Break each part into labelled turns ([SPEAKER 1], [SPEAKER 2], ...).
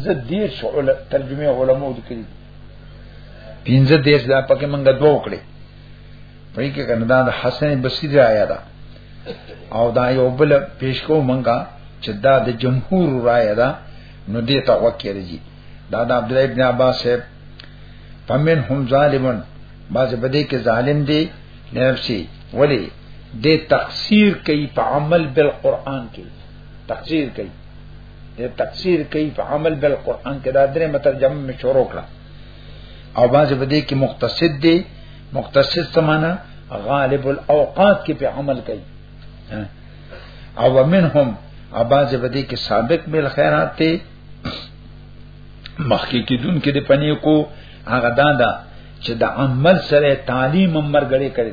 [SPEAKER 1] پنځه دیش ترجمه علماء لیکلي پنځه دیش دا پکې موږ دوه کړې په کې کنه دا د حسن بصری رایا ده او دا یو بل پیش کو موږ چې دا د جمهور رایا ده نو دې ته وکړي دا د عبد الله ابن عباس صاحب فمن هم ظالمن باز بده کې ظالم دی نفسي ولی د تقصیر کوي په عمل بالقران کې تفسیر کوي د تفسیر کوي په عمل بل قران کې دا درې مترجمه می شروع کړه او باز په دې کې مختصد دی مختصد سمانا غالب الاوقات کې په عمل کوي او منهم اباز په دې کې سابق مل خیرات ته مخکې کیدون کې د پنی کو هغه داندا چې د عمل سره تعلیم مرګړې کړی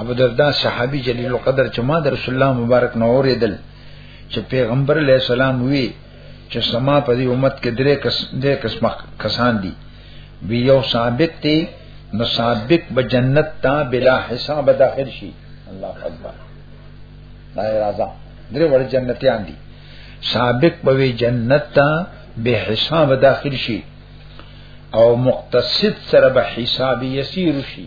[SPEAKER 1] ابو دردا صحابي جلیل قدر چې ما د رسول الله مبارک نو اوریدل چې پیغمبر علیه السلام وی چې سما په دې امت کې درې کس درې قسمه کسان دي وی یو ثابت دی نو ثابت به جنت ته بلا حساب داخل شي الله اکبر دا راځه درې وړ جنتیان دي ثابت به جنت ته به حساب داخل شي او مقتصد سره به حساب یسیر شي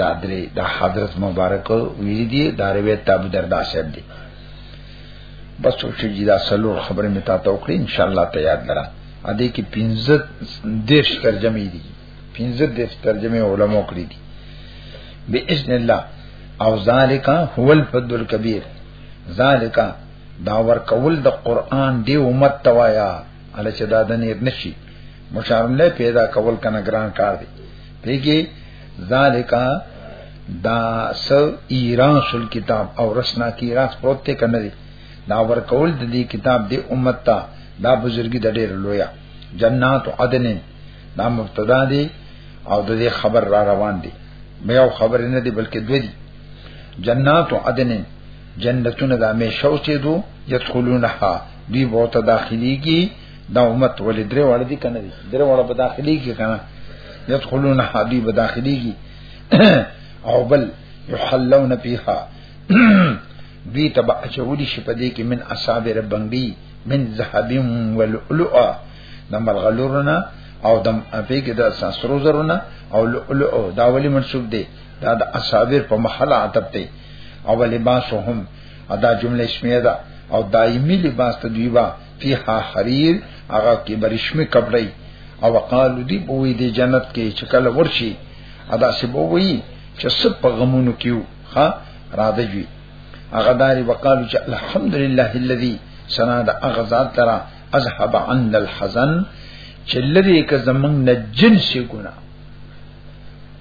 [SPEAKER 1] دا درې دا حضرت مبارک ویل دي دا روایت ابو دردا صاحب دی بس چې دا سلور خبره مې تاسو ته ان شاء الله ته یاد درا ا دې کې 15 دیش ترجمه دي 15 دیش ترجمه علماء کړی دي باذن الله او ذالک هو الفضل الكبير ذالک دا ور کول د قران دی امت توایا اله چې دا د نیر نشي مشارله پیدا کول کنه ګران کار دی پیګي ذالکا دا س ایران سل کتاب او رسنا کی راس پروت ته کنه دی دا ور کول د دې کتاب دی امت ته دا بزرګي د ډېر لویا جنات عدن دا مبتدا دی او د دې خبر را روان دی مې یو خبر نه دی بلکې دوی دی جنات عدن جنتونه د همیشه اوسېدو یدخلونها دی بہت داخلي کی دا امت ولې درې واړه دي کنه دي درې واړه په داخلي کې کنه يدخلون حدي په داخلي کې او بل يحلون فيها دوی تبع چولی شي په دې کې من اصحاب ربنګي من ذهب ولؤلؤ د ملغلورنا او د په کې د ساسرو زرونه او لؤلؤ دا ولي منسوب دي دا د اصحاب په محل عتب دي او لباسهم ادا جمله اسمیه ده او دایمي لباس ته دوی با فيها حرير هغه کې برشمه کپړی او قالو دی بوې دی جنت کې چې کله ورشي ادا سی بوې چې سب په غمونو کېو ها را دجوي هغه داري وقالو چې الحمدلله الذي سنا د اغزاد ترا اذهب عن الحزن چې لری که زمنګ نه جنسي ګنا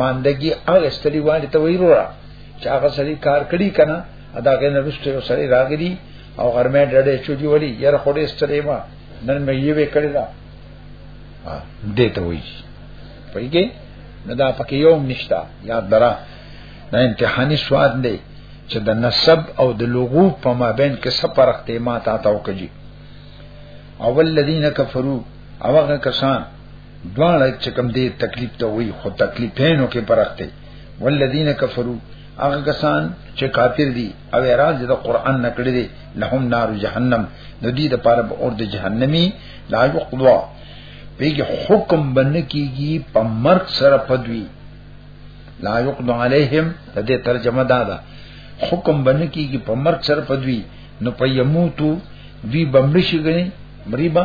[SPEAKER 1] ماندګي هغه ستړي باندې ته وی وروړه چې هغه سړي کار کړی کنه ادا غې نه رسټه یو سړي راغلی او غرمه ډډه چوجي ولی یره خورې ستړي ما نن مې یې وکړی دا دې ته وی پېږي نه دا پکې یو نشتا یاد درا دا امتحاني سواد دی چې د نسب او د لغو په مابین کې څه فرق دی ما تا تاو کوي اول الذين كفروا او هغه کسان دواړه چې کوم دې تکلیف ته وای خو تکلیفینو کې فرق دی والذین کفروا هغه کسان چې کافر دي او اعتراض د قران نه کړی دي لهم نار جهنم د دې د پاره به اور د جهنمی لا یقضا پیږي حکم بنه کیږي په مرګ سره پدوی لا یقضا علیهم د دې ترجمه دا ده حکم بنه کیږي په مرګ سره پدوی نو په یموتو دوی بمړ شي غني مریبا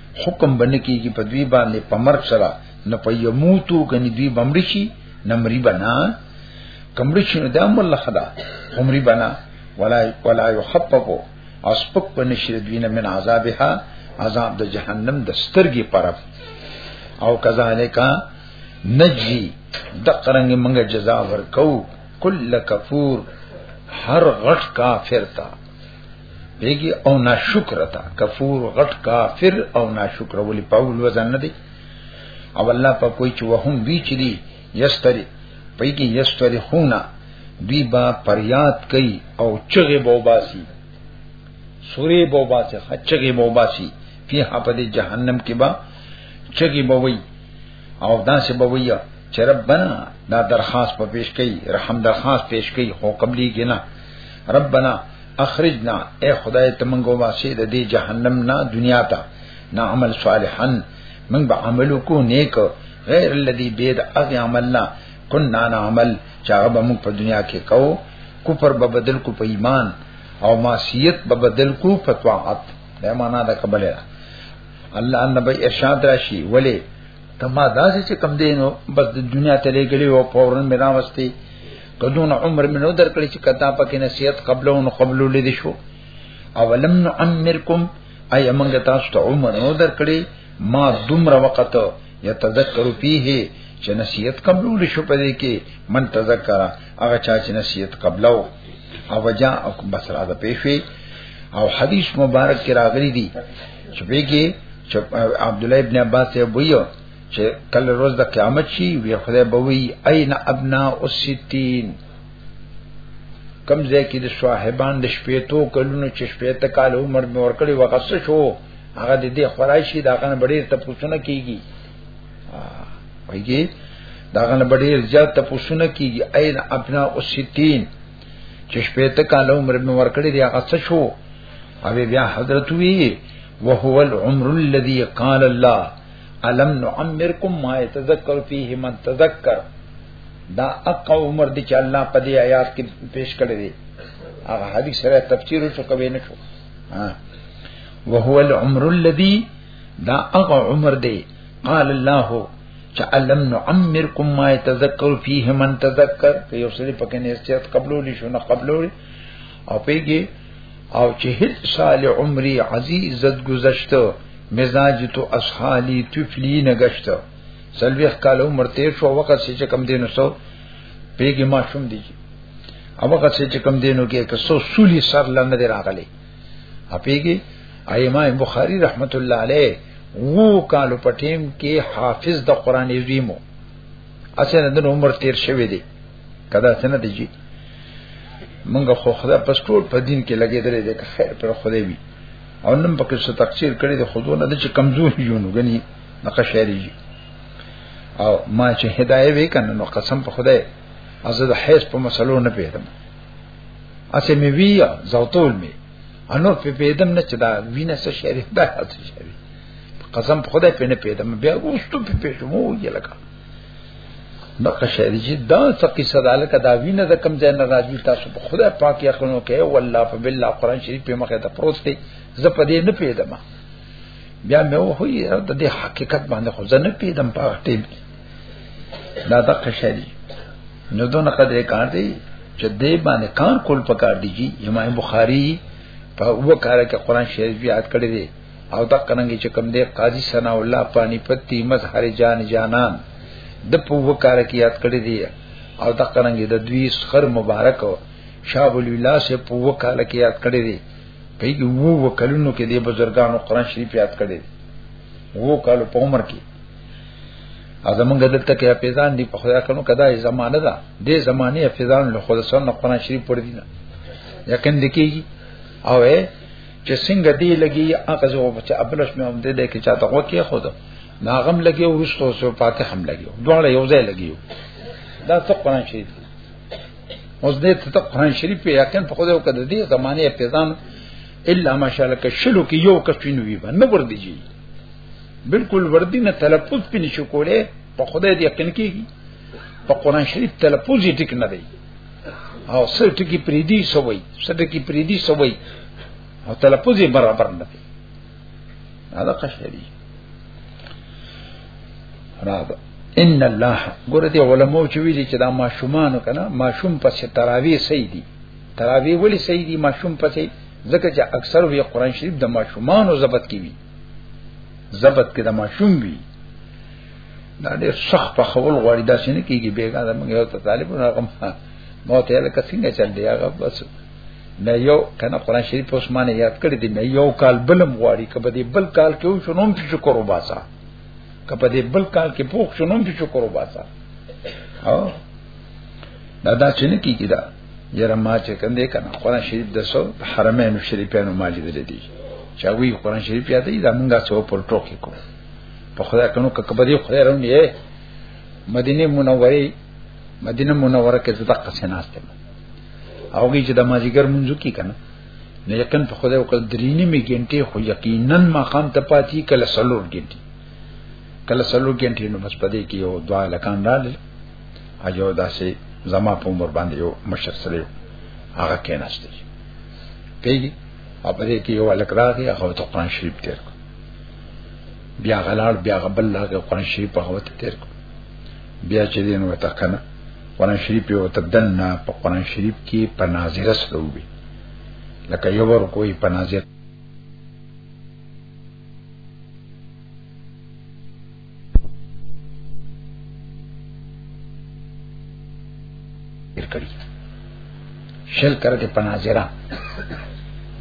[SPEAKER 1] حکم بنه کیږي په دوی باندې په مرګ سره نه په یموتو غنی دوی بمړي شي نمری بنا کمړي شي د امر لخدا عمرې بنا ولا ولا يخففو او سپک په نشر دوی نه من عذابها عذاب د جهنم د سترګې پرف او کذالک نجی دقرنګ منګه جزا ورکو کل کفور هر غټ کافر تا بیگی او ناشکر تا کفور غټ کافر او ناشکر ولی پاول وزن ندی او الله په کوئی چې وهم وی چې دی یستری پیږي یستری خونا دی با پریاد کوي او چغه بوباسي سوري بوباسي خچغه بوباسي په هپه دی جهنم کې با چغه بوي او داسې بوي چې ربنا دا درخواست په پیش کوي رحم درخواست پیش کوي خو قبلي کې نه ربنا اخرجنا اے خدای ته مونږ واسي د دې جهنم نه دنیا ته نه عمل صالحا مونږ به عمل کو نیک غیر الذي بيد اغه عملنا كنا نعمل چې هغه به مونږ په دنیا کې کو کفر به بدل کو په ایمان او معصیت به بدل کو په طاعت دا معنا دا قبله الله نبی ارشاد راشي ولی کما داسې چې کم دینو بس د دنیا ته لګلی او فورن میرا وستي کدون عمر منو درکړي چې کتا پکې نصیحت قبلو نو قبلو لیدې شو اولم نعمرکم اي موږ تاسو ته عمر نو درکړي ما دومره وخت یتذکر فيه چې نصیحت قبلو لشو پدې کې من تذکر هغه چا چې نصیحت قبلو او وجا او بس را ده پېښې او حدیث مبارک کې راغلي دي چې بګي چې عبد الله ابن عباس یې ویو چې کله روز د قیامت شي وی خدای به وی اين ابنا الستين کم ځای کې د صاحبان د شپېتو کلونو چې شپېته کال عمر مې ورکړي وغس شو هغه د دې خورایشي دا غنه ډېر تپوسونه کیږي وایي دا غنه ډېر زیات تپوسونه کیږي اين ابنا الستين چې شپېته کال عمر مې ورکړي دی هغه څه شو او بیا حضرت وی وهو العمر الذي قال الله علم نعمرکم ما يتذكر فيه من تذكر دا اق عمر دي چې الله په دې آیات کې پیش کړی دی هغه حدیث سره تفسیر شو کوي نه شو ها وهو العمر الذي دا اق عمر دی قال الله چې علم نعمرکم ما يتذكر فيه من تذكر که یو سړي پکې نه استعداد قبلولې شو نه قبلولې او پیږي او چې هیڅ سال عمرې عزیز زد گذشت مزاج تو اسحالی تفلی نگشت سلویخ کال عمر تیر شو وقت سے چکم دینو سو پیگی ما شم دیجی او وقت سے چکم دینو کې که سو سولی سر لنه دی راغلی اپیگی ایمه بخاری رحمت الله علیه وو کالو پټیم کې حافظ د قران عظیمو اسنه د عمر تیر شوی دی کدا څنګه دی جی منګ خو خدا پس ټول په دین کې لګیدلې ده که خیر پر خدای وي او نن پکې څه تقصیر کړی د خودونه د چې کمزور یو نو غني نقه شعری جی او ما چې هدايه وې کنه نو قسم په خدای از د حیث په مسلو نه پیدم اسه می وی زوتول می انو په پیدم نه چې دا وینه څه شعری دا څه شعری قسم په خدای په نه پیدم بیا وستو په پېښمو یې لکه دا قشعر جی دا څه قصه ده لکه دا وینه د کم ځای نه راځي تاسو په خدای پاک یقین وکړئ والله په بالله قران شریف په مخه ته پروت دی زه په دې نه پیدم بیا مې و هوی د دې حقیقت باندې خو زه نه پیدم په وخت کې دا د قشعر نو دونه قدرې کار دی چې دې باندې کار کول پکار دی جی امام بخاری په وکړه کې قران شریف یاد کړی دی او دا کننګي چې کوم دی قاضي ثنا الله پانی پتی مظهر جان جانان د په وکړ کې یاد کړی دی او دا کننګي د دوی خر مبارک شاب الولا سے په وکړ کې یاد کړی دی په یو وو وکړونو کې د بزرګانو قران شریف یاد کړی دی وو کالو په عمر کې ازمنګ دلته کې حفظان دی په خدا کنو کدا یې زمانه ده د زمانه حفظان له خدا سره قران شریف پڑھ دینه یقین دکې او چې څنګه دی لګي هغه زو چې ابلش مې هم دې دې کې چاته وکي خود ناغم لګي او رښتو سو پاتې هم لګي دواړه یو ځای لګي دا څه قرآن شریف اوس دې ته قرآن شریف په یقین په خوده وکړه دې زمانه په ځان الا ماشاءالله که شلو کې یو کس وینو وی باندې ور دي جی بالکل وردی نه تلفظ پې نشو کوله په خوده دې یقین کیږي په قرآن شریف تلفظ یې ټیک نه دی او سټ کی پریدي سوي سټ کی پریدي سوي او تلفظ برابر نه دی دا قشری راځه ان الله ګوره دي علماء چې ویلي چې دا ماشومان کنه ماشوم پسې تراوی صحیح دي تراوی ولی صحیح دي ماشوم پسې ځکه چې اکثر وی قران شریف د ماشومان او ضبط کی وی ضبط کې د ماشوم وی دا ډېر سخت په خول غواړي دا شنه کیږي بیګا دا موږ یو ته طالبونو هغه مو ته لکه څنګه چل دی هغه بس مې یو کنه قران شریف اوس ما نه یاد کړی دی مې یو کال بلم غواړي کبه دې بل کال کې شنوم چې شکر وباسا کبه دې بل کال کې پوښ شنوم چې شکر وباسا او دا دا چې نه کیږي دا یره ما چې کندې کنه قران شریف د سو حرمین شریفانو ماجد دي چې وی قران شریف یادې دا موږ څو پر ټوکی کوو په خدای کنو ککبري خدای روم یې مدینه منوره مدینه منوره کې زده قصې ناشته او هغه چې د مازیګر منځ کې کنه نه یقین په خدای او کل درینی می ګنټه خو یقینا مقام ته پاتې کله سلور ګنټه کله سلور ګنټه نو بس پدې کې یو دعا لکان دال اجو داسې زما په عمر باندې یو مشر سره هغه کې ناشته پیږي او پدې کې یو الکراغي هغه ته قرآن شریف تیر بیا غلار بیا غبل لاګه قرآن شریف په هوت تیر کو بیا چې دین وته کنه قرآن شریف یو تدن نه په قرآن شریف کې په ناظره سره وي لکه یو ور کوئی په ناظره کړی شل کرت پناظره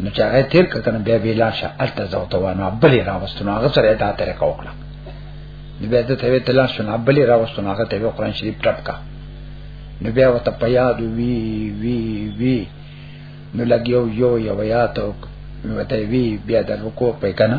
[SPEAKER 1] نو چې هغه تیر کړه بیا بیا لاشه الته زوته وانه بلې راوستنو هغه سره دا تر کا وکړه نو بیا ته ته تلا شنو بلې راوستنو هغه ته قرآن شریف ټپ کا نو بیا وته پیاد وی وی وی نو لګیو یو یو یا ته وته وی بیا د رکو په کنه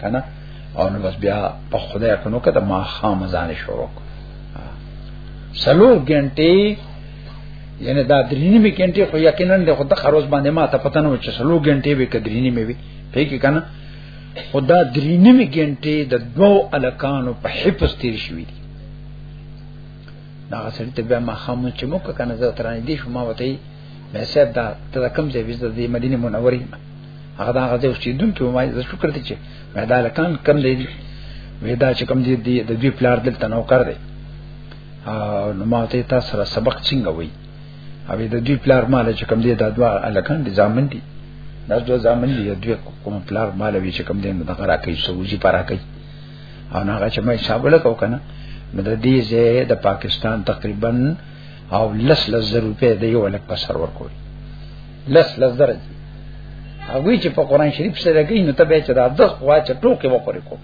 [SPEAKER 1] کنه او نو بس بیا په خدای کنو کده ما خام ځان شروع سلور غنټه یعنی دا درینی می غنټه خو یقینا د خود خروز باندې ما ته پته نه و چې سلور غنټه به کدرینی می وي په کې کنه خدا درینی می غنټه د دوو الکانو په حفظ تیر شوې دي دا سړی ته بیا ما خامو چې مو کنه زه ترانه دي شو ما وته مې صاحب دا ته کوم ځای وځه د مدینه منورې هغه دا هغه چې دن کې ومای زه شکر دي چې مېدا لکان کم دی وېدا چې کم دی د دوی پلار دلته نو کار دی او نو ماته تاسو سره سبق څنګه وای او د دوی پلار مال چې کم دی دا دوا الکان دي ځامن دي دا دوا ځامن دي دوی کوم پلار مال وی چې کم دی نو دغه راکې سوجي پارا کوي او نه هغه چې مې حساب لکاو کنه نو د دې زه د پاکستان تقریبا او لس لس روپے د یو لک په سر ورکوي لس لس درجه هغه چې په قران شریف سره لګی نو ته به چې دا د خوا چې ټوکې وکړې کو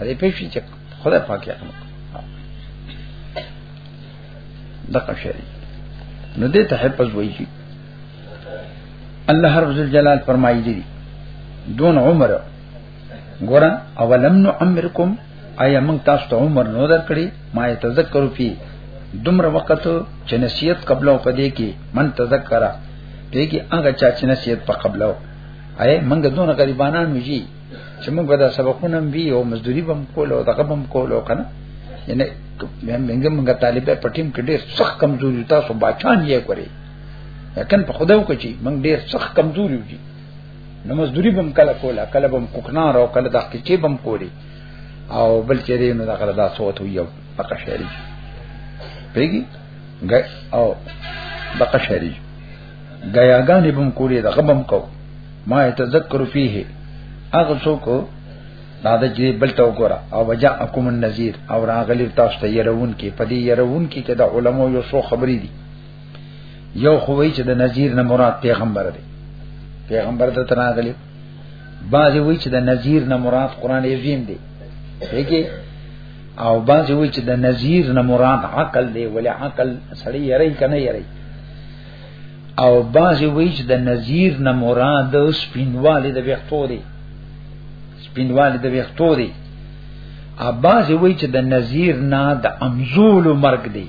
[SPEAKER 1] دې په شي چې خدای پاک یې کوم دا کوم شي نو دې ته حفظ وایي الله رب الجلال فرمایي دي دون عمر ګور اولم نو عمرکم آیا موږ تاسو ته عمر نو درکړي ما تذکر فی دومره وخت چې نصیحت قبل او پدې کې من تذکر دې کې هغه چا چې نصیحت په قبل او اي موږ دونه غریبانان وږي چې موږ دا سبقونه وی او مزدوري بم کول او دغه بم کول او کنه یعنی موږ موږ طالبې پټیم کې ډېر سخت کمزوري تاسو بچان یې کوي یقین په خدای وکړي موږ ډېر سخت کمزوري یو نو مزدوری بم کله کوله کله بم کوکنا را کله د حقیقي بم کولی او بل چیرې نو دغه دا صوت یو پکا شری پیګي ګای او بقا شری ګیاګان بم کولی دغه بم کو ما تذکر فيه اغه څوک دا د جې بل تو ګورا او وجا اقوم النذیر او راغلی تاسو ته يرون کې پدی يرون کې چې د علماو یو څو خبرې دي یو خو وی چې د نذیر نه مراد پیغمبر دی پیغمبر ته تراغلی بعضی وی چې د نذیر نه مراد قران عظیم دی هیګي او بعضی وی چې د نذیر نه مراد عقل دی ولی عقل سړی یری کنه یری او بعضی وی چې د نذیر نه مراد سپینواله د وختو دی سپینواله د وختو دی اباز وی چې د نذیر نه د امزول مرګ دی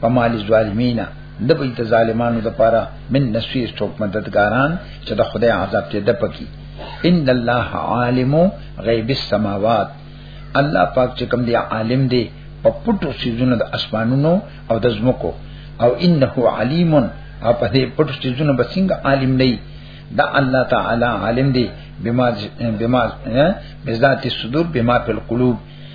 [SPEAKER 1] فمال الظالمین نبی ته ظالمانو د پاره من نسوی څوک مددګاران چې د خدای عذاب ته د پکی ان الله عالم غیب السماوات الله پاک چې کوم دی عالم دی په پټو سيزونو د اسمانونو او د زمکو او انه علیم او په دې پټو سيزونو به څنګه عالم نه دا الله تعالی عالم دی بما بما بذات الصدور بما في القلوب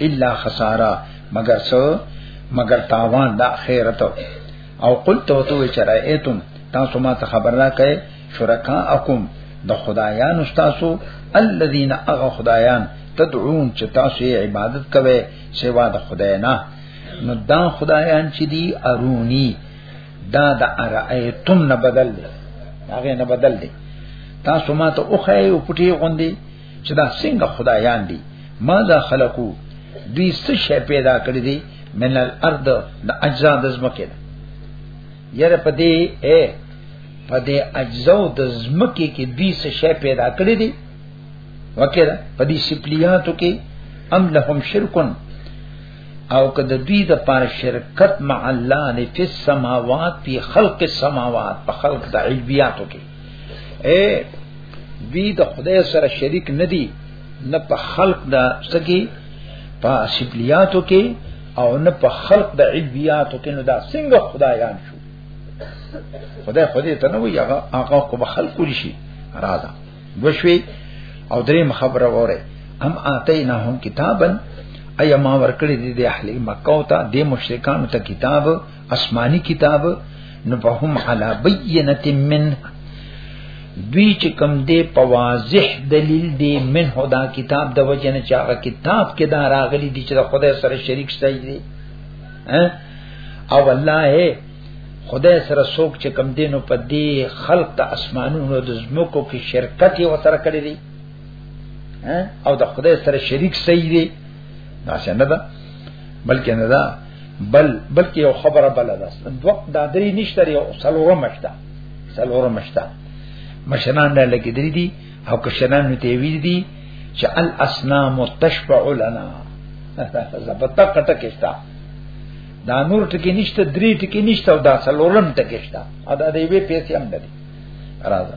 [SPEAKER 1] الا خساره مگر سو مگر تاوان دا خیرت او قلت تو تو چرایتم تاسو ما ته خبر را کئ شرکا اکم د خدایان استاسو الذين اغه خدایان تدعون چې تاسو یې عبادت کوئ سوا د خدای نه نو دا خدایان چې دی ارونی دا د ارایتم نه بدل دی هغه نه بدل دی تاسو ما ته اوخه یو پټي غوندي چې دا څنګه خدایان دي ما دا خلقو دوی څه شی پیدا کړی دي من الارض د اجزا د زمکه ده یره په دې اے په دې اجزا د زمکه کې دوی څه شی پیدا کړی دي وکړه په دې سپلیاتو کې ام لهم شرکن او که د دوی د پاره شرکت مع الله نه فی السماوات فی خلق السماوات په خلق د علویاتو کې اے دوی د خدای سره شریک ندي نه په خلق دا سکی په سبلیاتو کې او نه په خلق د علویاتو کې نو دا څنګه خدایان شو خدای خدای ته نه وي هغه هغه کو خلق کولی شي راځه وشوي او درې خبره وره هم اتینا هم کتابن ایا ما ورکړی دی د اهل مکه او ته د مشرکان ته کتاب اسماني کتاب نو په هم علا بینت من دوی چې کم دی په واضح دلیل دی من هدا کتاب د وجه نه چاغه کتاب کې دا راغلي دي چې خدای سره شریک شته دی او الله هي خدای سره څوک چې کم دینو په دې خلق ته اسمانونو د زمکو کې شرکت یې وسره کړی دی او د خدای سره شریک صحیح دی دا څنګه ده بلکې نه ده بل بلکې یو خبره بل ده دوه د درې نشته یو سلوره مشته سلوره مشته مشنان نه لګې درې دي او کشنان نو ته ویل دي چې الاسنام تشفع لنا زبتا کټه کېستا دا نور ټکی نشته درې ټکی نشته او دا سلورم ټکی شته ادا دې به پیسې هم درې راځه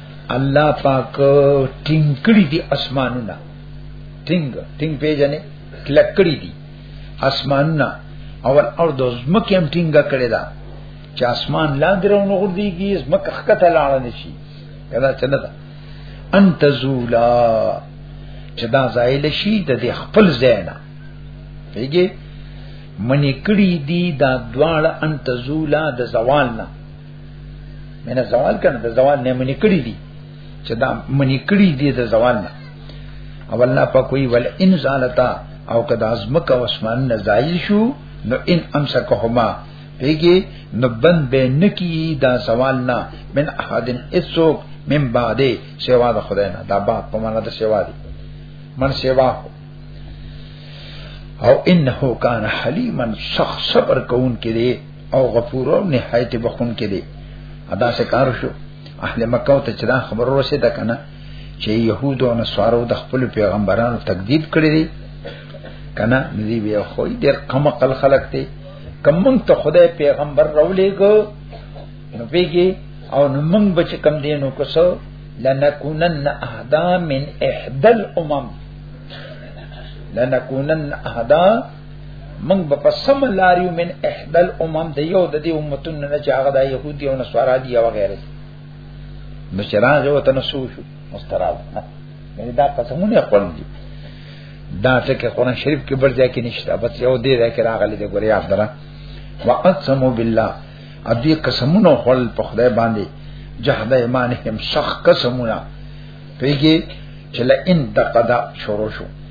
[SPEAKER 1] الله پاک ټینګ کړی دی اسمانونه ټینګ ټینګ پیژنې کلک کړی دی اسمانونه او الارض زمکه هم ټینګ کړی دا چې اسمان لاندې راونه غورځيږي زمکه خکته لاړه نشي کدا چنه دا انت زولا چې دا زایل شي د دې خپل زینا پیږي منی کړی دی دا دواړه انت زولا د زوال نه من الزوال کنه د زوال نه منی کړی دي چې دا منی کړی دي د زوال نه او الله په کوئی ول ان زالتا او کدا ازمک او اسمان نه زایل شو نو ان امسکهما پیږي نو بند به نکی دا سوال نه من احدن اسوک من بعده سوا د خدای نه دا بعد په معنا د سوا دی من سوا هو او انه کان حلیما شخص صبر کون کې دی او غفور او نهایت بخون کې دی ادا څه کار شو اهل مکه ته چې دا خبر ورسې ده کنه چې يهود او نصارو د خپل پیغمبرانو تکذیب کړی دی کنه ندی بیا خو ډېر کم عقل خلق دی کم ته خدای پیغمبر راولېګو نو پیږي او نو موږ بچ کم دینو کوسو لنکونن اهدا من احدل امم لنکونن اهدا من به پسم لاریو من احدل امم د یو د دې امتون نه چې هغه د يهودي او نصارا دي او غیره نو چې راځي وته نو شو مستراب نه دا قسمونه خپل دي دا ټکه قرآن شریف کې بل ځای کې نشته بس یو دې ځای کې راغلي د ګوري افدره واقسموا بالله ابي قسمونه خپل په خدای باندې جهاد ایمانهم شخ قسمونه پیږي چې لئن دقدا شروع شو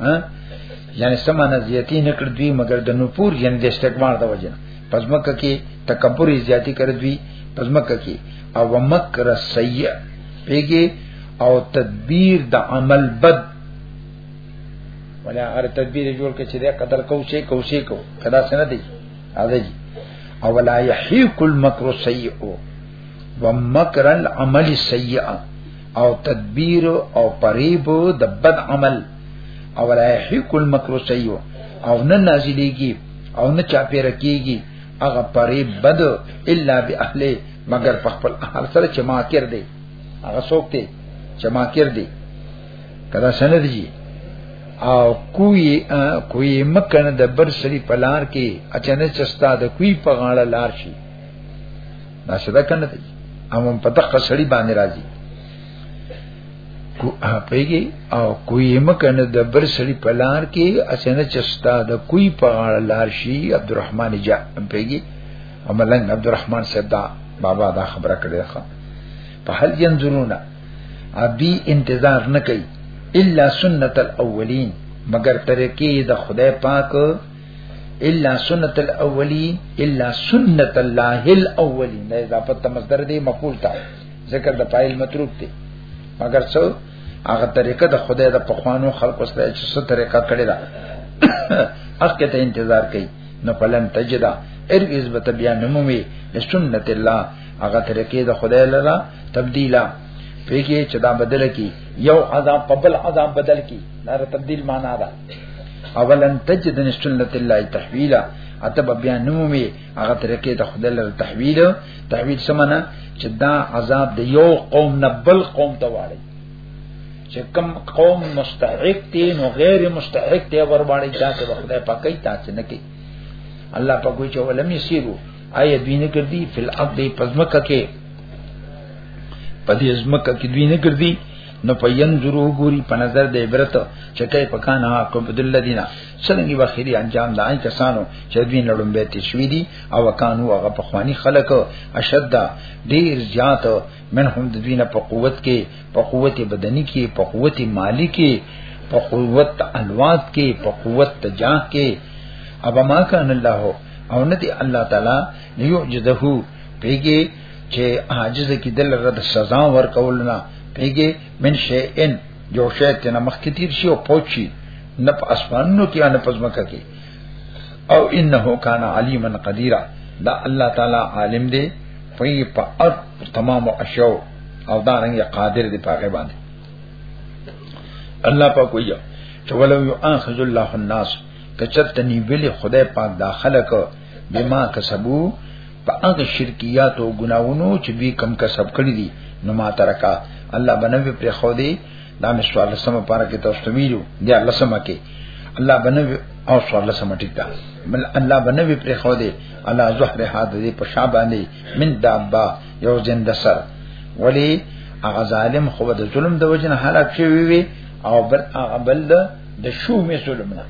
[SPEAKER 1] ها یعنی سمانه زیاتی نه کړ دوی مګر د نپور یعنی د استکبار د وجه پس مکه کې تکبر زیاتی کړ دوی پس مکه کې او مکر سیئ پیګه او تدبیر د عمل بد ولا هر تدبیر جوړ کې چې دا قدر کو شي کو شي کو کدا سن دی اځي او ولا یحیق المکر السیئ ومکر العمل السیئ او تدبیر او پریب د بد عمل او لا یحیق المکر سیو او نه نازلیږي او نه چا پیر کیږي هغه پریب بد الا باهله مگر په خپل اهل سره چې ما کړ دی هغه څوک دی چې ما کړ دی کدا سند جی او کوی کوی مکنه د بر سری پلار کې اچنه چستا د کوی په غاړه لار شي دا څه ده کنه دی امم په دغه سړی باندې راځي کو پیږي او کوی مکنه د بر سړی په لار کې اسنه چستا د کوی په غاړه لار شي عبدالرحمن جا پیږي او ملنګ عبدالرحمن صدا بابا دا خبره کړې ښه په هل ينظرون ابي انتظار نه کوي الا سنت الاولين مگر طریقې د خدای پاک الا سنت الاولین الا سنت الله الاولین دا اضافه ته مصدر دی مقبول تا ذکر د فاعل متروک دی مگر څو هغه طریقه د خدای د پخوانو خلق سره چې څه طریقه کړی دا اخته ته انتظار کوي نو فلن تجدا ارغز بت بیا نمومي سنت الله هغه طریقې د خدای لرا تبدیلا پیږي چې دا بدل کی یو عذاب په بل عذاب بدل کی دا تبدیل معنا ده اولن تجد سنت الله تحویلا اتب بیا نمومی هغه طریقې ته خدای له تحویل تحویل سمنه چې دا عذاب د یو قوم نه بل قوم ته واړي چې کم قوم مستحق دي نو غیر مستحق دي ور باندې چا ته خدای پکې تا چې نه کوي الله په کوئی چې ولم یسیرو آی دوی نه کړی فل اب دی پزمکه کې پدې ازمکه کې دوی نه کړی نو پینظرو ګوري په نظر د عبرت چکه پکانه حکم بدل لدینا څنګه به خیری انجام دای کسانو چې دوی نړم به تشوی دي او کانو هغه په خواني خلق اشد ډیر زیات منهم د دوی نه په قوت کې په قوت بدني کې په قوت مالی کې په قوت الواد کې په قوت تجاه کې ابا ما کان الله او ندی الله تعالی یعجزه پیګه چې عاجز کی دل رد سزا ور کول نه پیګه من شی ان جو شی ته مخ کې تیر شي او پوچی نه په اسمانونو کې نه پزمکه کې او انه کان علیما قدیرا دا الله تعالی عالم دی په په ار تمام اشیاء او دا رنګ قادر دی په غیبان الله په کوی چې ولو یو اخذ الله الناس کچت نی ویلی خدای پاک داخله کو بما کسبو په هغه شرکیات او ګناوونو چې دوی کم کسب کړی دي نو ما ترکا الله بنوي پر خو دی دا مې سوال سم پاره کې تاسو ته ویلو دی الله سم کې الله بنوي او سوال سم ټیک دا بل الله بنوي پر خو دی الله زهر حد دی په شا باندې من دابا یو زنده سر ولی هغه ظالم خو د ظلم د وجنه هلاک شوی وي او بل هغه بل د شومې ظلم نه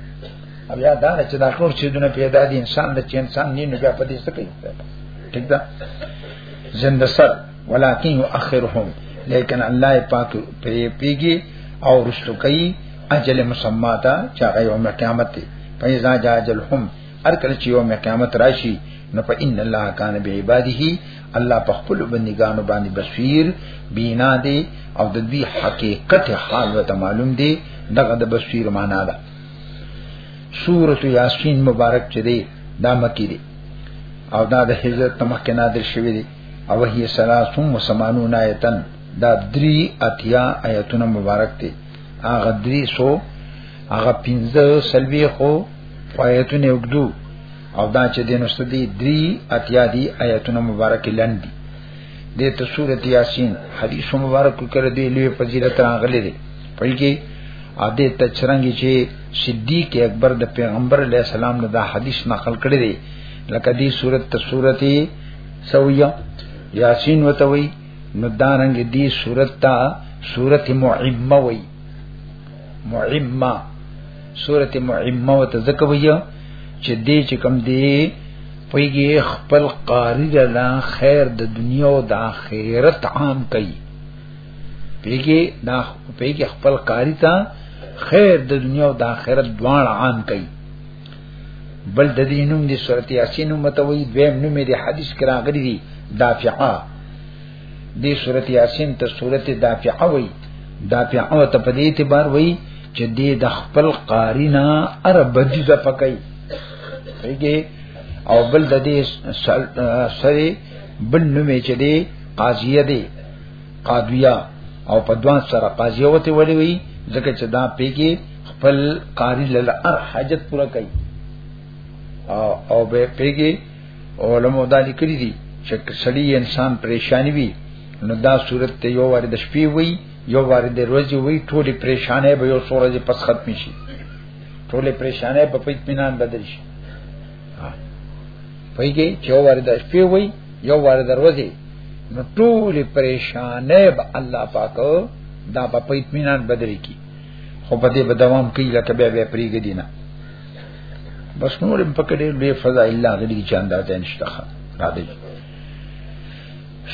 [SPEAKER 1] او یا دا چې دا ټول چې دونه پیدا دي انسان د چې انسان نه نه بیا پدې څه کوي ٹھیک ده زنده سر ولکن یؤخرهم لیکن الله پاک پرې پیږي او رسو کوي اجل مسما تا چې هغه یوم قیامت دی فیزا جا اجلهم هر کله چې یوم قیامت راشي نو په ان الله کان به عباده الله په خپل بندګانو باندې بصیر بینا دی او د دې حقیقت حال وته معلوم دی دغه د بصیر معنا ده سورۃ یاسین مبارک چې دی دا مکی دی او دا د هجرت تمکه نادر شوی دی او هي سلاسون و سمانون آیتن دا دری اتیا آیتونه مبارک دی هغه دری سو هغه پنځه سلوی خو آیتونه وګدو او دا چې دین واستدي دری اتیا دی آیتونه مبارک لندي د ته سورۃ یاسین حدیث مبارک کړه دی لوی فضیلت راغلی دی پېږي ا دې ته چرنګي چې صدیق اکبر د پیغمبر علی السلام نه دا حدیث نقل کړی دی لکه دې صورت ته صورت سویا یاسین وتوي نو دارنګ دې صورت ته صورت معمه وي معمه صورت معمه وته ځکه وي چې دې چې کم دی پېږي خپل قاری له خیر د دنیا او د آخرت عام کوي پیګه دا پیګه خپل قاری ته خیر د دنیا او د آخرت دواړه عام کړي بل د دې نوم دي سورته یاسین متوي دویم نوم دي حدیث کرا غری دي دافعه دې سورته یاسین ته سورته دافعه وي دافعه ته په دې اعتبار وي چې دې د خپل قارینا عرب دي زفقای پیګه او بل د دې سره بل نوم چې دي قاضیه دي قاضیا او په دوان سره قاضیه وته ویلې وی ځکه چې دا پیګي خپل قاری لل ار حاجت پورا کوي او او به پیګي علماء دا لیکلي دي چې سړی انسان پریشانی وي نو دا صورت ته یو وارد شپې وي یو وارد د ورځې وي ټولې پریشانې به یو سورې پس ختم شي ټولې پریشانې په پیت مینان بدل شي پېږي چې ور د شپې وي یو ور دروازه نو ټول پریشانې به الله پاک دا په اطمینان بدل کی خو په دې به دوام کوي لکه بیا بیا پریګ دینه بس نور په کډې لوی فضا الا غلی چې اندازه نشته را دی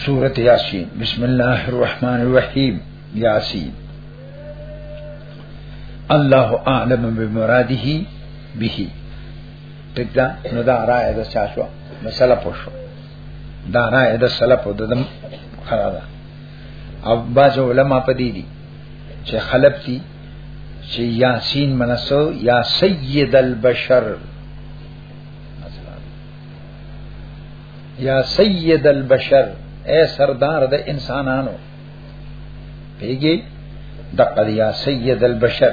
[SPEAKER 1] سورۃ یاسین بسم الله الرحمن الرحیم یاسین الله اعلم بمراده به ټیک ده نو دا رائے ده چا شو نو سلف شو دا رائے ده سلف د دم خلا ده او باز علماء په دې دي چې خلف دي چې یاسین منسو یا سید البشر یا سید البشر اے سردار د انسانانو پیږي دقه یا سید البشر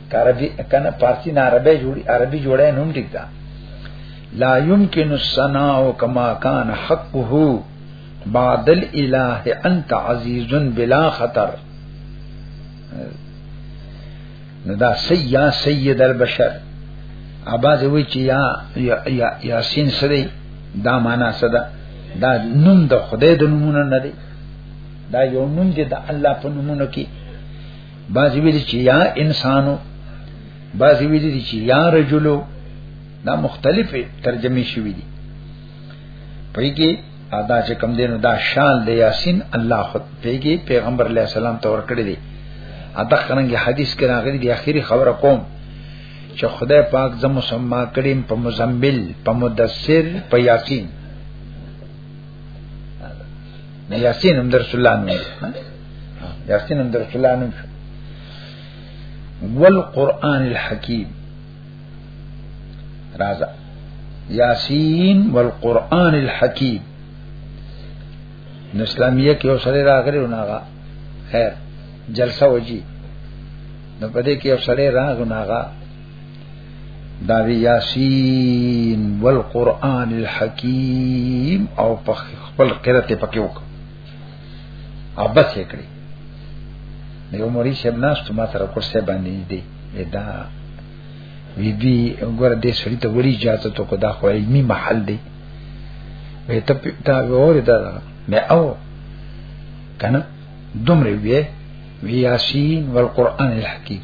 [SPEAKER 1] عربی کنه پارسی نه عربی جوړي عربی جوړه نوم ټیک ده لا يمكن الصناع كما كان حقه بعد الاله انت عزيز بلا خطر نو دا سیا سید البشر اباز وی چې یا یا یاسین سره دا معنا صدا دا نوم د خدای د نمونه نه دی دا یو نوم دی د الله په نمونه کې بعضی ویل چې یا انسانو بعضی ویل چې یا رجلو دا مختلفه ترجمه شوې دي پېږي ادا چې کم دینو دا شان د یاسین الله خود پیږي پیغمبر علی السلام ته ور کړی دی ادا څنګه حدیث کې راغلی دی اخیری خبره کوم چې خدای پاک زم مسما کړیم په مزمل په مدثر په یاسین نه یاسین هم در رسول الله نوم یاسین هم در رسول الله نوم والقران الحکیم رازا یاسین والقران الحکیم نو اسلامیه کې اوسره راغلی وناغه خیر جلسه وجی نو پدې کې اوسره راغ وناغه دا یاسین والقران الحکیم او په خپل قرته پکې وک ابس یې کړی یو مری شب ناس ته ما سره کورسه باندې دی دا وی بی وګوره دې سړی ته وری اجازه ته کو دا خو علمي محل دی وې ته دا وره دا مې او کنه دومره وی وی یاسین والقران الحکیم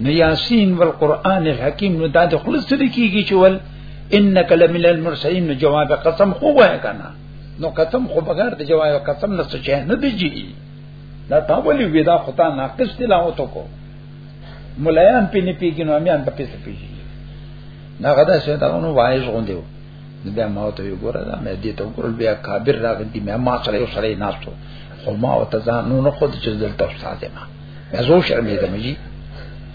[SPEAKER 1] نو یاسین والقران الحکیم نو دا د خلص سره کیږي چې ول انک لمن المرسلین نو جواب قسم خو وای کنه نو قسم خو بغیر د جواب قسم نه څه نه دیږي دا تا ولي ودا خدای ناقص تلاوت کو ملایان پې نه پیږي نو امیان په پیسې پیږي دا غدا شه دا نو وایز غوندیو بیا ما ته یو ګوره دا مې دې ته ګور بیا کابر راغلی مې ما سره یو سره ناشته خو ما وته ځان نو خود چې دلته استاد ما مې زو شرمېدم جی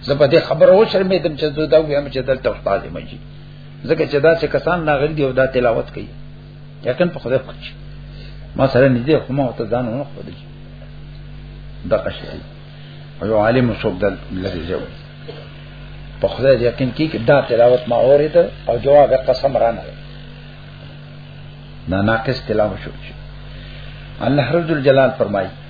[SPEAKER 1] زه په دې خبره و شرمېدم چې زه دا وایم چې دلته استاد مې جی ځکه چې دا چې کسان ناغل دی او دا تلاوت کوي یقین په خدای پکې ما سره نږدې خو ما ته ځان نه خو دې دا قشې او یو عالم څوک دل لري جو په خدای یقین کې دا تلاوت ما اورید او جواب قسم را نه نه ناقص تلاوت شو الله رب الجلال فرمایي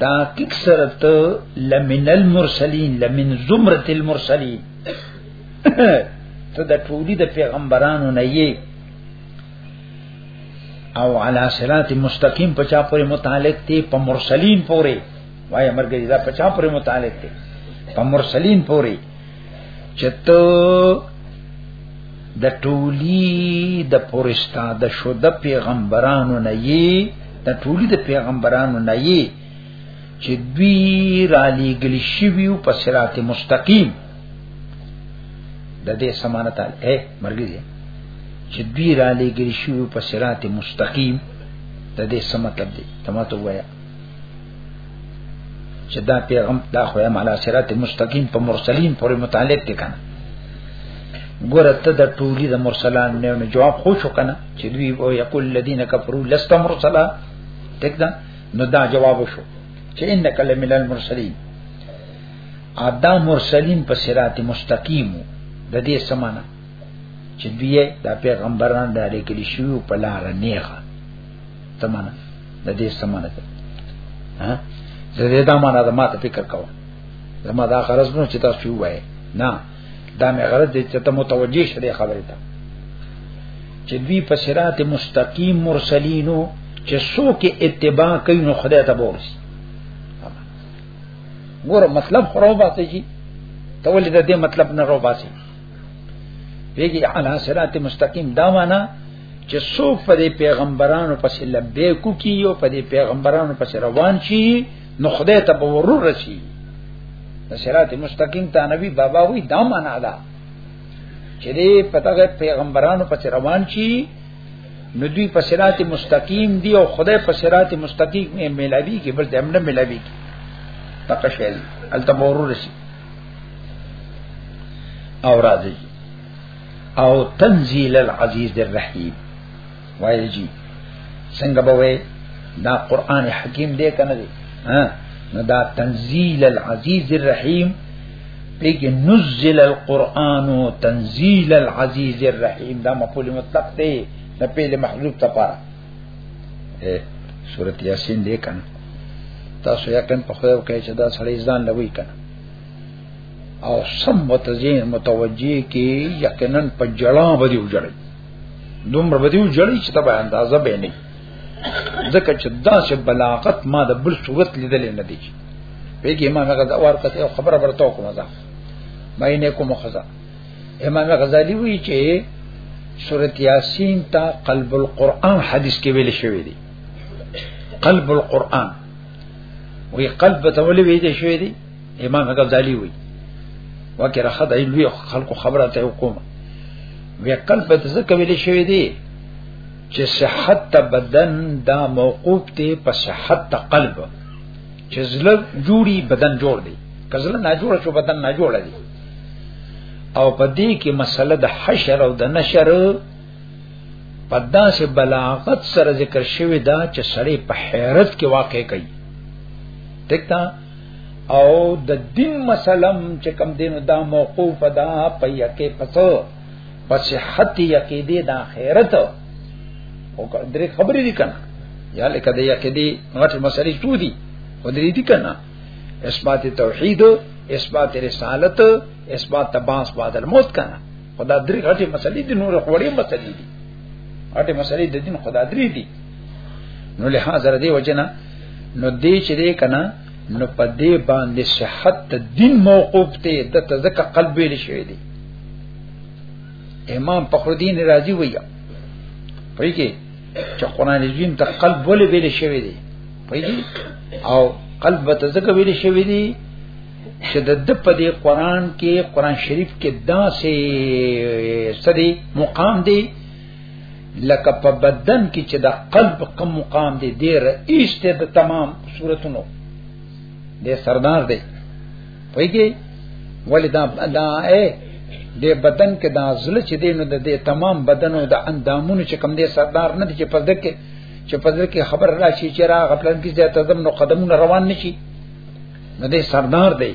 [SPEAKER 1] تحقیق سره ته لمن المرسلین لمن زمرت المرسلین ته د ټولي د پیغمبرانو نه یې او علی صراط مستقیم په چا پورې متعلق دی په مرسلین پورې وای مرګ دا په چا پورې متعلق دی په مرسلین پورې چې ته د ټولي د پرستا د شو د پیغمبرانو نه یې دا ټولي د پیغمبرانو نه یي چې دوی را لېګل شوی په صراط مستقیم د دې سمانه تعال اے مرګ دې چې دوی را لېګل شوی په صراط مستقیم د دې سم مطلب دی تماته وایا چې دا پیغام دا خو یې مالا صراط مستقیم په مرسلین پورې متعلق دی کنه ګوره ته د ټولي د مرسلان نه جواب خو شو کنه چې دوی وو یقول الذين كفروا لست مرسلا ټیک ده نو دا جواب شو چې انک لمن المرسلین ادا مرسلین په صراط مستقیم د دې سمانه چې دوی دا پیغمبران د اړې کې شو په لار نیغه تمانه د دې سمانه ده ها زه دې دا معنا د ماته فکر کوم زما دا خرج نو چې تاسو وایي نه دا مې غرض دې چې ته متوجي شې دې خبرې ته چې دوی په صراط مستقیم مرسلینو چې څوک اتباع کوي نو خدای ته ورسي ګور مطلب خرو باسي چې ته ولې دې مطلب نه رو باسي پیږي علی صراط مستقیم دا معنا چې څوک په پیغمبرانو پسې لبیک کوي او په پیغمبرانو پسې روان شي نو خدای ته به ورور رسی صراط مستقیم ته نبی بابا وی دا معنا ده چې دې پتاګه پیغمبرانو پس روان شي نو دوی په صراط مستقیم دی او خدای په صراط مستقیم یې ملاوی کې بل دمنه ملاوی کې پکه شیل التبور رسی او راځي او تنزيل العزيز الرحيم وایي جی څنګه به وای دا قران حکیم دی کنه دی ها نو دا تنزيل العزيز الرحيم دیکھ نزل القرآن تنزيل العزيز الرحيم دا مقول مطلق دی دا پیل محلوب تا پارا اے سورت یاسین دی کنه تاسو یقین په خدای وکړئ چې دا سړی ځان لوي کنه او سم متزین متوجی کی یقینا په جړا بدی وجړی دومره بدیو جړی چې تبع اندازه به نه ځکه چې دا چې بلاغت ما د بل صورت لیدل نه دی پیګه امام غزا ورته یو خبره ورته کوم دا مې نه کوم خزا امام غزالی وی چې سورۃ یاسین تا قلب القرآن حدیث کې ویل شوی دی قلب القرآن وی قلب ته ولې ویل شوی دی امام غزالی وی وکړه خدای لوی خلکو خبره ته حکومت وی قلب ته ځکه ویل شوی دی چې صحت ته بدن دا موقوف دی په صحت ته قلب چې زړه جوړي بدن جوړ دی کزله نه جوړ شو بدن نه جوړ دی او په دې کې مسله د حشر او د نشر په داسې بلاغت سره ذکر شوی دا چې سړی په حیرت کې واقع کوي دکتا او د دین مسلم چې کم دینو دا موقوف ده په یکه پڅو په صحت یقیدې د آخرت او درې خبرې دي کنه یا لکه د یقیدې غټه مسلې څو دي او درې دي کنه اثبات توحید اثبات رسالت اثبات تباس بعد الموت کنه خدا درې غټي مسلې دي نور خوړې مسلې دي غټي مسلې د دین خدا درې دي نو له حاضر دی وجنه نو دې چې دې کنه نو په دې باندې صحت د دین موقوف ته د تزکه قلب ویل شوی دی امام فخر الدین رازی ویا پوي کې چې قران عظیم ته قلب ولې ویل شوی دی پوي او قلب ته زکه ویل شوی دی چې د د په دې قران کې قران شریف کې داسې سړي مقام دی لکه په بدن کې چې د قلب کم مقام دی دی رئیس ته د تمام صورتونو د سردار دی پوهیږي ولې دا دا اے د بدن کې دا زله چې دی نو د تمام بدن او د اندامونو چې کم دی سردار نه دی چې په دکې چې په دکې خبر راشي چې را غپلن کې زیاته زم نو قدمونه روان نشي نو دې سردار دی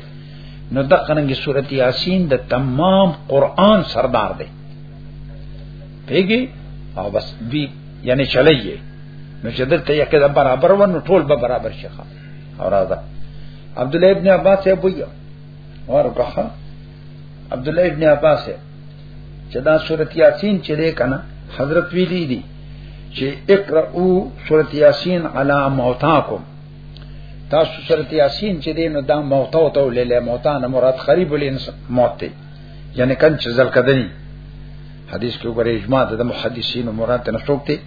[SPEAKER 1] نو د قرنګي سورت یاسین د تمام قران سردار دی پیګي او بس دی یعنی چلایي نو چې دلته یې کده برابر ونه ټول به برابر شي ښا او راځه عبد الله ابن عباس یې بویا ورغه عبد الله ابن عباس چې دا سورت یاسین چې ده کنه حضرت ویلی دي چې اقرأو سورت یاسین علی موتاکم تاسو سورت یاسین چې دین دا موت او تو لیلې موت نه مراد خریب الانس موت دی یعنی کله چې ځل کدنی حدیث کې وګورئ اجماع د محدثین مراد نه څوک دی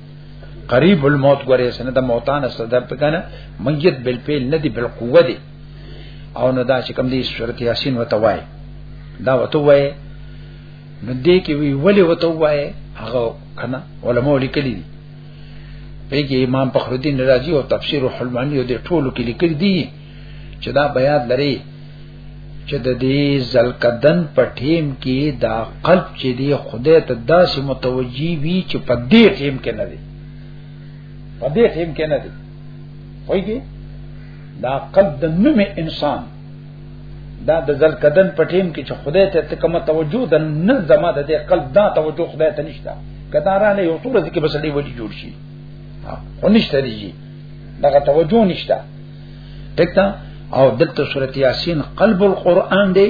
[SPEAKER 1] قریب الموت ګورې سند موتان صدر په کنه میت بل پیل نه دی بل قوه دی او نو دا چې کوم دی سورت یاسین وته وای دا وته وای نو دې کې وی ولی وته وای هغه کنه علماء لیکلي دي پیږي امام فخر الدین رازی او تفسیر حلمانی او د ټولو کې لیکل دي چې دا بیان لري چې د دې زلکدن په ټیم کې دا قلب چې دی خدای ته داسې متوجي وي چې په دې ټیم کې نه دی په دې ټیم کې نه دی وایي دا قلب د نوم انسان دا د ځل کدن پټیم کې چې خدای ته کومه توجه ده نه زما د قلب دا توجه خدای ته نشته کدا را نه یو څور ځکه بس دی ولی جوړ شي خو نشته دی دا توجه نشته دکته او دلته سورۃ یاسین قلب القرآن دی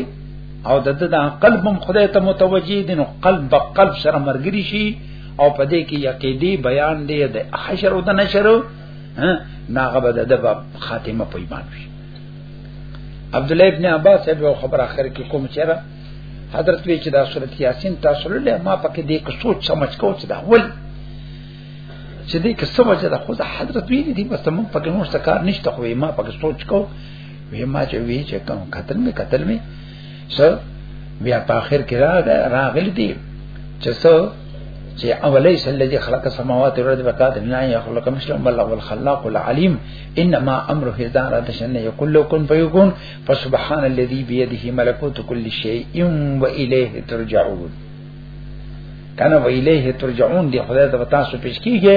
[SPEAKER 1] او د د قلب هم خدای ته متوجی دي نو قلب به قلب سره مرګري شي او په دې کې یقیدی بیان دی د حشر او د نشر ناغه به د خاتمه په ایمان شي عبد الله ابن عباس یو خبر اخر کې کوم چیرې حضرت وی چې دا سورۃ یاسین تاسو له ما پکې دې کې سوچ سمجھ کو چې دا ول چې دې کې سمجھ دا خو حضرت وی دې بس موږ پکې نور څه کار نشته خو ما پکې سوچ کو وی ما چې وی چې کوم قتل می قتل می سر بیا په اخر کې راغلی دی چې سو چې اولی سل الذي خلق السماوات والارض وکاد نه يخلق مثلهم بل هو الخلاق العليم انما امره اذا اراد شيئا يقول له كن فيكون فسبحان الذي بيده ملكوت كل شيء واليه ترجعون کنه ویلیه ترجعون دی خدای ته تاسو پیش کیږي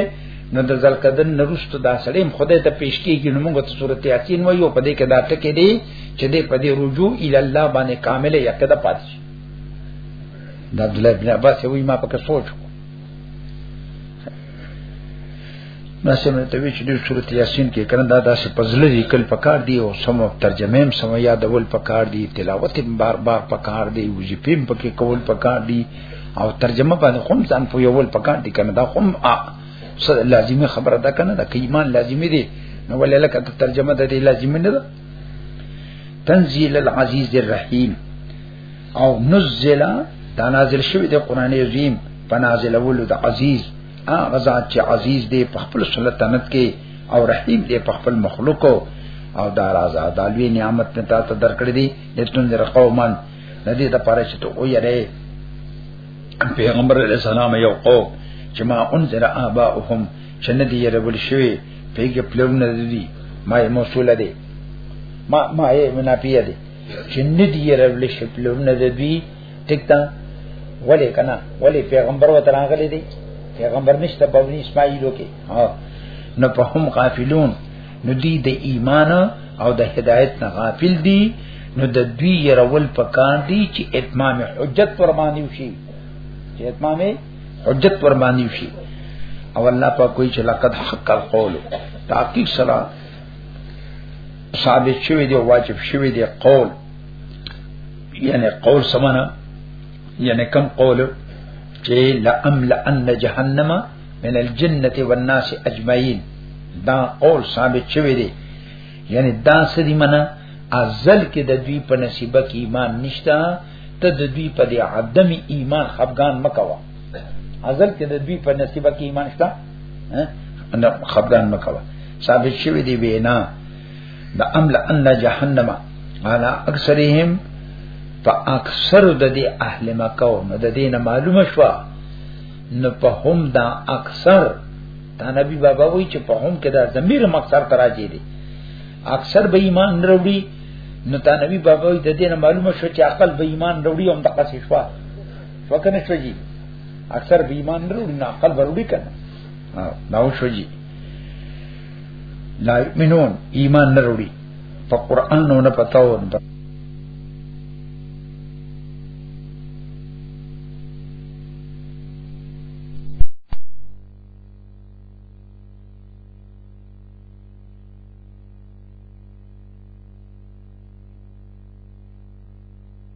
[SPEAKER 1] نو د ځل کدن نرست دا سلیم خدای ته پیش کیږي نو موږ ته سورته یاسین وایو په دې کې دا ټکی دی چې دې په دې رجوع ال الله باندې کامله یقیدا پاتې شي د عبد الله بن عباس وی ما پکې سوچ ما سمه ته وی چې د سورته یاسین کې کړه دا داسې پزله لیکل پکار دی او سم ترجمه هم سم یادول پکار دی تلاوت هم بار بار پکار دی وظیفه هم پکې کول پکار دی او ترجمه باندې هم ځان په یول پکار دی کنه دا هم لازمي خبره ده کنه دا ایمان لازمي دی نو ولې لکه ترجمه د دې لازمي نه ده تنزيل العزيز الرحيم او نزل دا نازل شوی د قران عظیم په نازل اولو د عزیز هغه ذات چې عزیز دی په خپل سلطنت کې او رحیم دی په خپل مخلوق او دا راز دا لوی نعمت نه تا ته درکړی دی لتون در قومن ندی د پاره چې ته او یری پیغمبر علی السلام یو قوم چې ما انذر اباهم چې ندی یې رول شوی پیګه پلوونه دي ما موصوله دي ما ما یې منافیه دي چې نه دی ربلی شي پلرونه د دوی ټیک ده ولې کنه ولې پیغمبر وته راغلی دی پیغمبر نشته په بنی اسماعیلو کې ها نو په هم غافلون نو دی د ایمان او د هدایت نه غافل دي نو د دوی يرول پکان دي چې اتمام حجت پر باندې وشي چې اتمام حجت پر باندې وشي او الله په کوئی چې لقد حق القول تحقیق سره ثابت شوی دی واجب شوی دی قول یعنی قول سمانا یعنی کم قول چې لام لان جهنم من الجنه والناس اجمعين دا قول ثابت شوی دی یعنی دا سدی منا ازل کې د دوی په نصیب کې ایمان نشتا ته د دوی په عدم ایمان خفغان مکوا ازل کې د دوی په نصیب کې ایمان شته نه خبران مکوا ثابت شوی دی وینا د امل ان جهنم انا اکثرهم په اکثر د دې اهل مکه او د دینه معلومه شو نو په هم دا اکثر دا نبی بابا وی چې په هم کې دا ضمیر مقصر تراجی دی اکثر به ایمان وروړي نو دا نبی بابا وی د دینه معلومه شو چې عقل به ایمان وروړي هم د قصې شو فکنه شو جی اکثر به ایمان نه وروړي نه عقل به وروړي کنه دا وشو جی لا یؤمنون ایمان نه وروړي په قران نو نه پتاو